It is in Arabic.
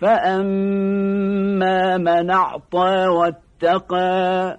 فأما من أعطى واتقى